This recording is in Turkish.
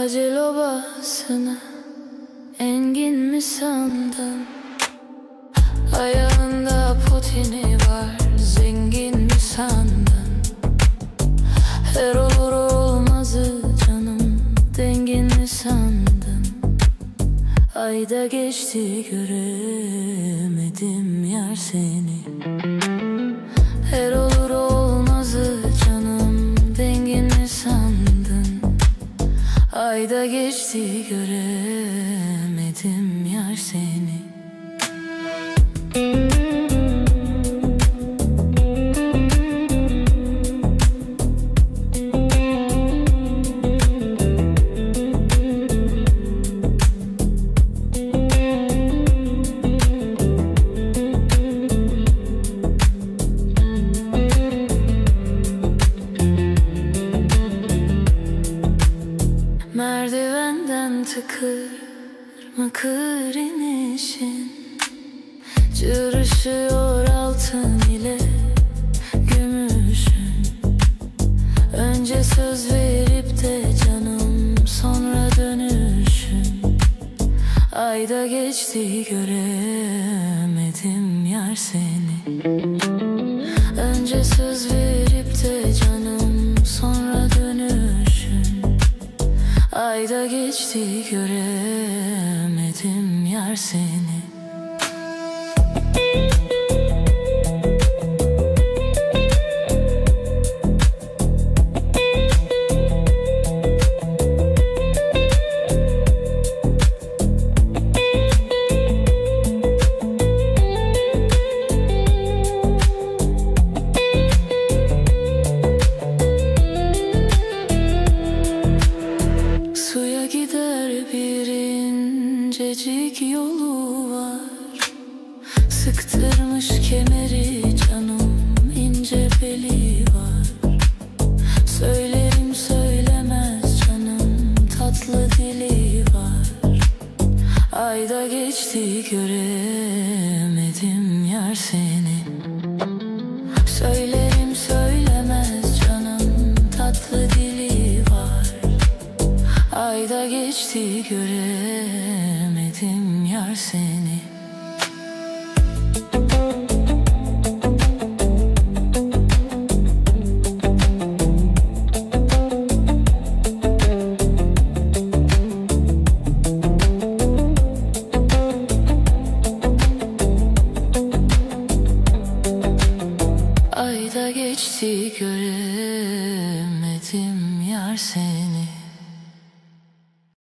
altını Engin mi sandın? Ayağında potini var Zengin mi sandın? Her olur olmazı canım Dengin mi sandın? Ayda geçti göremedim yar seni Geçti göremedim yar seni Merdivenden tıkır mıkır inişin. Cırışıyor altın ile gümüşün. Önce söz verip de canım sonra dönüşün. Ayda geçti göremedim yar seni. Önce söz verip geçti göremedim yar seni incecik yolu var. Sıktırmış kemeri canım ince beli var. Söylerim söylemez canım tatlı dili var. Ayda geçti göremedim yar seni. Söylerim söylemez canım tatlı dili var. Ayda geçti göremedim yar seni. Ayda geçti göremedim yar seni